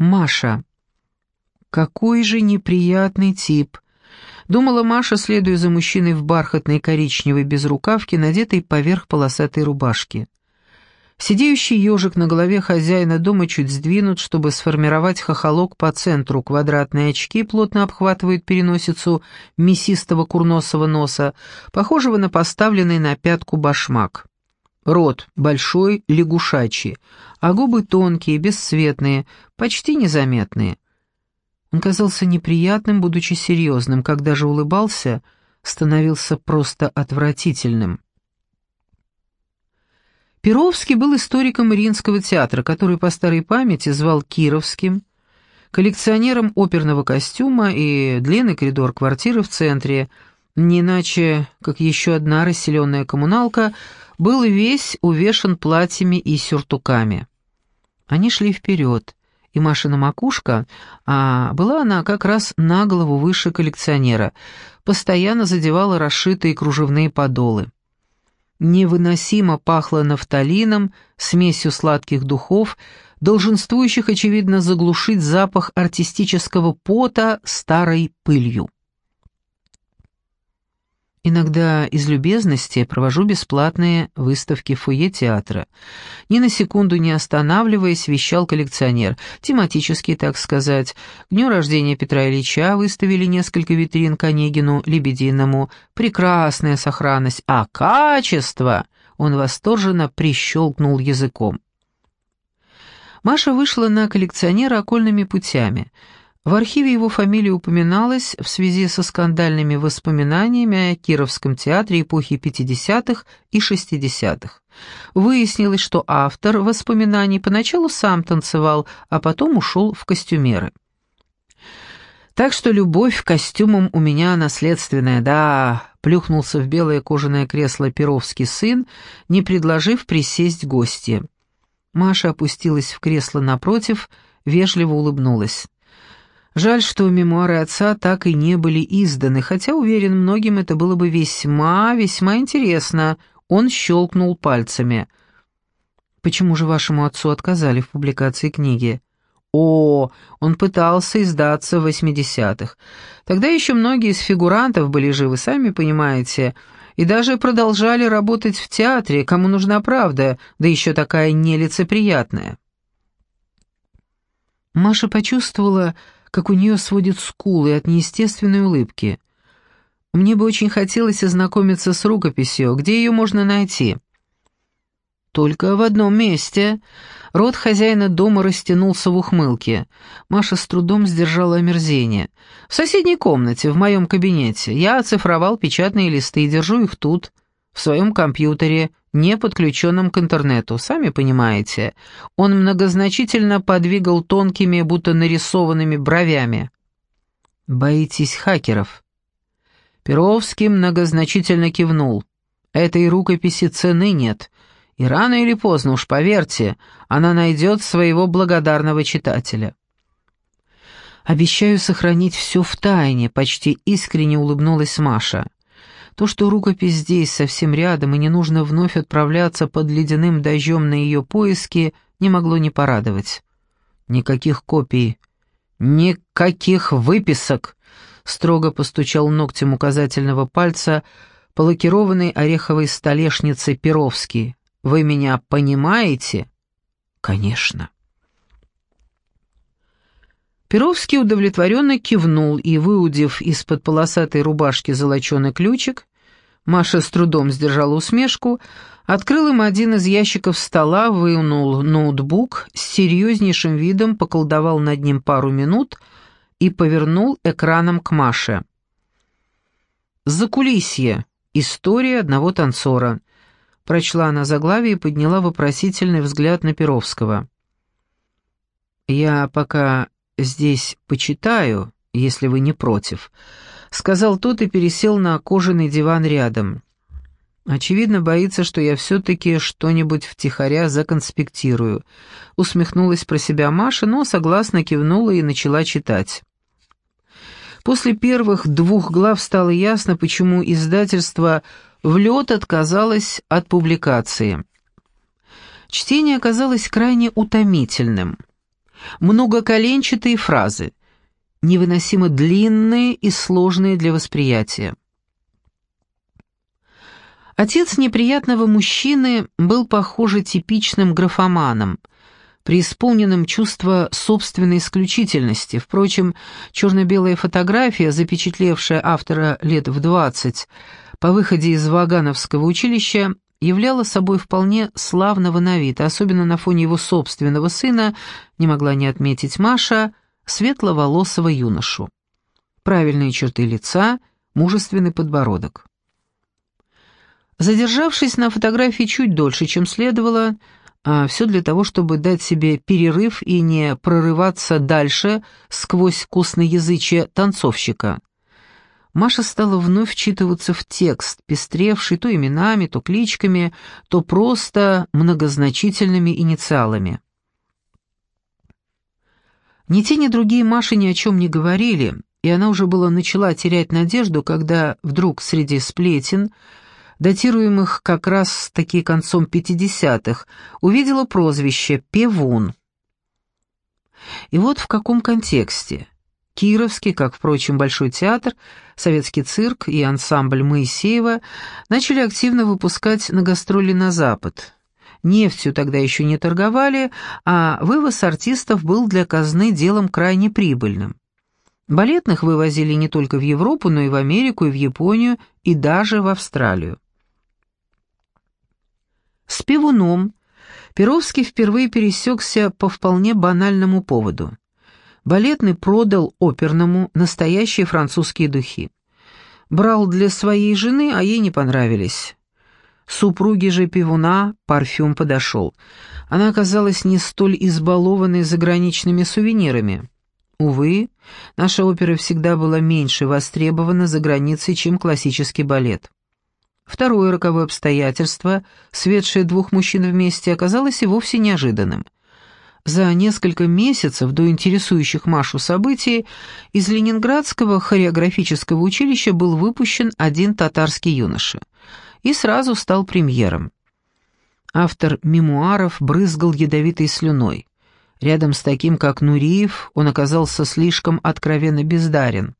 Маша. Какой же неприятный тип. Думала Маша, следуя за мужчиной в бархатной коричневой безрукавке, надетой поверх полосатой рубашки. Сидеющий ежик на голове хозяина дома чуть сдвинут, чтобы сформировать хохолок по центру. Квадратные очки плотно обхватывают переносицу мясистого курносого носа, похожего на поставленный на пятку башмак. Рот большой, лягушачий, а губы тонкие, бесцветные, почти незаметные. Он казался неприятным, будучи серьезным, когда же улыбался, становился просто отвратительным. Перовский был историком Мариинского театра, который по старой памяти звал Кировским, коллекционером оперного костюма и длинный коридор квартиры в центре, не иначе, как еще одна расселенная коммуналка, был весь увешан платьями и сюртуками. Они шли вперед, и Машина макушка, а была она как раз на голову выше коллекционера, постоянно задевала расшитые кружевные подолы. Невыносимо пахло нафталином, смесью сладких духов, долженствующих, очевидно, заглушить запах артистического пота старой пылью. Иногда из любезности провожу бесплатные выставки в фойе театра. Ни на секунду не останавливаясь, вещал коллекционер. Тематический, так сказать. К дню рождения Петра Ильича выставили несколько витрин к Онегину, Лебединому. Прекрасная сохранность. А качество! Он восторженно прищелкнул языком. Маша вышла на коллекционера окольными путями — в архиве его фамилия упоминалась в связи со скандальными воспоминаниями о Кировском театре эпохи 50-х и 60-х. Выяснилось, что автор воспоминаний поначалу сам танцевал, а потом ушел в костюмеры. Так что любовь к костюмам у меня наследственная, да, плюхнулся в белое кожаное кресло Перовский сын, не предложив присесть гостье. Маша опустилась в кресло напротив, вежливо улыбнулась. Жаль, что мемуары отца так и не были изданы, хотя, уверен, многим это было бы весьма, весьма интересно. Он щелкнул пальцами. «Почему же вашему отцу отказали в публикации книги?» «О, он пытался издаться в восьмидесятых. Тогда еще многие из фигурантов были живы, сами понимаете, и даже продолжали работать в театре, кому нужна правда, да еще такая нелицеприятная». Маша почувствовала, как у нее сводит скулы от неестественной улыбки. Мне бы очень хотелось ознакомиться с рукописью. Где ее можно найти?» «Только в одном месте». Рот хозяина дома растянулся в ухмылке. Маша с трудом сдержала омерзение. «В соседней комнате, в моем кабинете. Я оцифровал печатные листы и держу их тут, в своем компьютере не подключенным к интернету, сами понимаете. Он многозначительно подвигал тонкими, будто нарисованными бровями. «Боитесь хакеров?» Перовский многозначительно кивнул. «Этой рукописи цены нет, и рано или поздно, уж поверьте, она найдет своего благодарного читателя». «Обещаю сохранить все в тайне», — почти искренне улыбнулась Маша. То, что рукопись здесь, совсем рядом, и не нужно вновь отправляться под ледяным дождем на ее поиски, не могло не порадовать. «Никаких копий, никаких выписок!» — строго постучал ногтем указательного пальца по лакированной ореховой столешнице Перовский. «Вы меня понимаете?» «Конечно». Перовский удовлетворенно кивнул и, выудив из-под полосатой рубашки золоченый ключик, Маша с трудом сдержала усмешку, открыл им один из ящиков стола, вынул ноутбук, с серьезнейшим видом поколдовал над ним пару минут и повернул экраном к Маше. «Закулисье. История одного танцора», — прочла она заглавие и подняла вопросительный взгляд на Перовского. «Я пока здесь почитаю, если вы не против», — сказал тот и пересел на кожаный диван рядом. «Очевидно, боится, что я все-таки что-нибудь втихаря законспектирую», — усмехнулась про себя Маша, но согласно кивнула и начала читать. После первых двух глав стало ясно, почему издательство в лед отказалось от публикации. Чтение оказалось крайне утомительным — многоколенчатые фразы, невыносимо длинные и сложные для восприятия. Отец неприятного мужчины был, похоже, типичным графоманом, преисполненным чувства собственной исключительности. Впрочем, черно-белая фотография, запечатлевшая автора лет в двадцать, по выходе из Вагановского училища, являла собой вполне славного на вид, особенно на фоне его собственного сына, не могла не отметить Маша, светловолосого юношу. Правильные черты лица, мужественный подбородок. Задержавшись на фотографии чуть дольше, чем следовало, а все для того, чтобы дать себе перерыв и не прорываться дальше сквозь вкусноязычие танцовщика. Маша стала вновь вчитываться в текст, пестревший то именами, то кличками, то просто многозначительными инициалами. Ни те, ни другие Маши ни о чем не говорили, и она уже была начала терять надежду, когда вдруг среди сплетен, датируемых как раз таки концом 50-х, увидела прозвище «Певун». И вот в каком контексте. Кировский, как, впрочем, Большой театр, Советский цирк и ансамбль Моисеева начали активно выпускать на гастроли на Запад. Нефтью тогда еще не торговали, а вывоз артистов был для казны делом крайне прибыльным. Балетных вывозили не только в Европу, но и в Америку, и в Японию, и даже в Австралию. С пивуном Перовский впервые пересекся по вполне банальному поводу. Балетный продал оперному настоящие французские духи. Брал для своей жены, а ей не понравились. Супруге же пивуна парфюм подошел. Она оказалась не столь избалованной заграничными сувенирами. Увы, наша опера всегда была меньше востребована за границей, чем классический балет. Второе роковое обстоятельство, светшее двух мужчин вместе, оказалось и вовсе неожиданным – за несколько месяцев до интересующих Машу событий из Ленинградского хореографического училища был выпущен один татарский юноша и сразу стал премьером. Автор мемуаров брызгал ядовитой слюной. Рядом с таким, как Нуриев, он оказался слишком откровенно бездарен.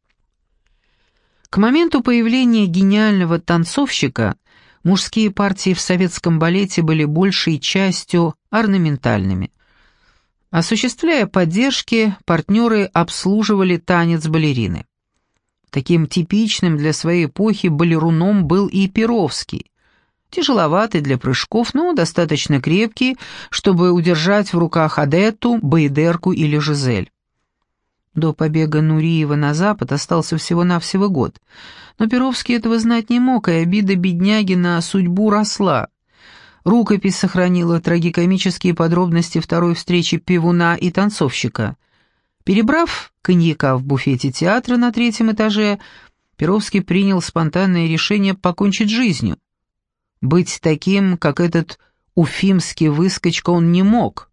К моменту появления гениального танцовщика мужские партии в советском балете были большей частью орнаментальными – Осуществляя поддержки, партнеры обслуживали танец балерины. Таким типичным для своей эпохи балеруном был и Перовский. Тяжеловатый для прыжков, но достаточно крепкий, чтобы удержать в руках Адетту, Баидерку или Жизель. До побега Нуриева на запад остался всего-навсего год, но Перовский этого знать не мог, и обида бедняги на судьбу росла. Рукопись сохранила трагикомические подробности второй встречи пивуна и танцовщика. Перебрав коньяка в буфете театра на третьем этаже, Перовский принял спонтанное решение покончить жизнью. Быть таким, как этот уфимский выскочка, он не мог,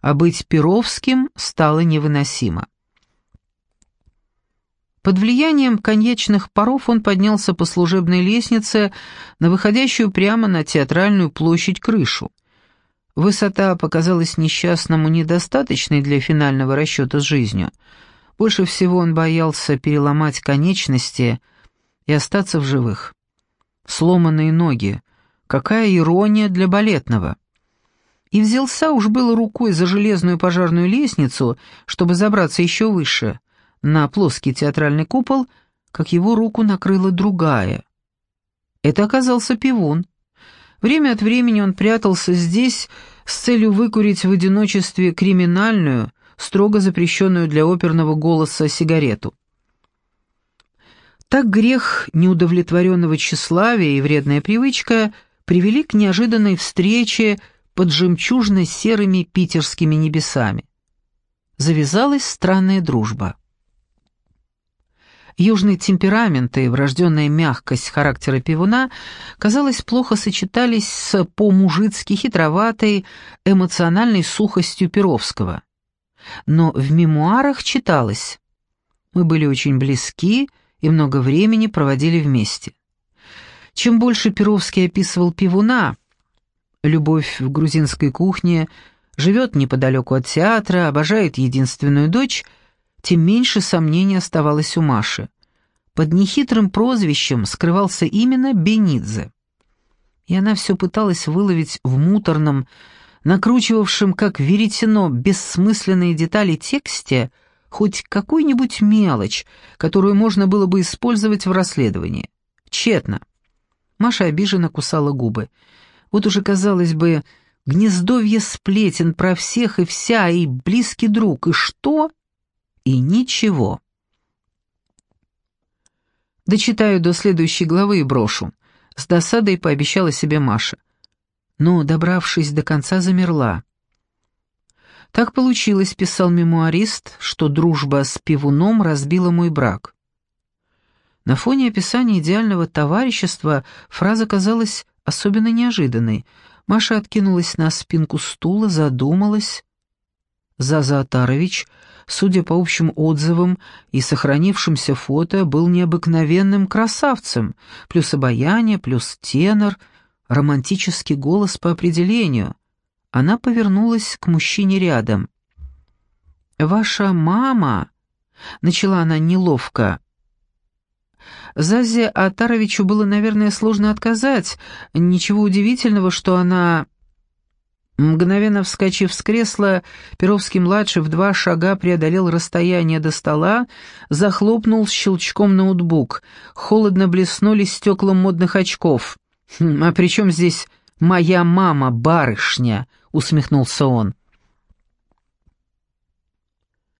а быть Перовским стало невыносимо. Под влиянием коньячных паров он поднялся по служебной лестнице на выходящую прямо на театральную площадь крышу. Высота показалась несчастному недостаточной для финального расчета с жизнью. Больше всего он боялся переломать конечности и остаться в живых. Сломанные ноги. Какая ирония для балетного. И взялся уж было рукой за железную пожарную лестницу, чтобы забраться еще выше — на плоский театральный купол, как его руку накрыла другая. Это оказался пивун. Время от времени он прятался здесь с целью выкурить в одиночестве криминальную, строго запрещенную для оперного голоса сигарету. Так грех неудовлетворенного тщеславия и вредная привычка привели к неожиданной встрече под жемчужно-серыми питерскими небесами. Завязалась странная дружба. Южный темперамент и врожденная мягкость характера пивуна, казалось, плохо сочетались с по-мужицки хитроватой эмоциональной сухостью Перовского. Но в мемуарах читалось «Мы были очень близки и много времени проводили вместе». Чем больше Перовский описывал пивуна, любовь в грузинской кухне, живет неподалеку от театра, обожает единственную дочь, тем меньше сомнений оставалось у Маши. Под нехитрым прозвищем скрывался именно Бенидзе. И она все пыталась выловить в муторном, накручивавшем как веретено бессмысленные детали тексте хоть какую-нибудь мелочь, которую можно было бы использовать в расследовании. Тщетно. Маша обиженно кусала губы. Вот уже, казалось бы, гнездовье сплетен про всех и вся, и близкий друг, и что? И ничего. Дочитаю до следующей главы и брошу. С досадой пообещала себе Маша. Но, добравшись до конца, замерла. Так получилось, писал мемуарист, что дружба с пивуном разбила мой брак. На фоне описания идеального товарищества фраза казалась особенно неожиданной. Маша откинулась на спинку стула, задумалась. Заза Атарович, судя по общим отзывам и сохранившимся фото, был необыкновенным красавцем, плюс обаяние, плюс тенор, романтический голос по определению. Она повернулась к мужчине рядом. «Ваша мама...» — начала она неловко. Зазе Атаровичу было, наверное, сложно отказать. Ничего удивительного, что она... Мгновенно вскочив с кресла, Перовский-младший в два шага преодолел расстояние до стола, захлопнул щелчком ноутбук. Холодно блеснули стекла модных очков. «Хм, «А при чем здесь моя мама, барышня?» — усмехнулся он.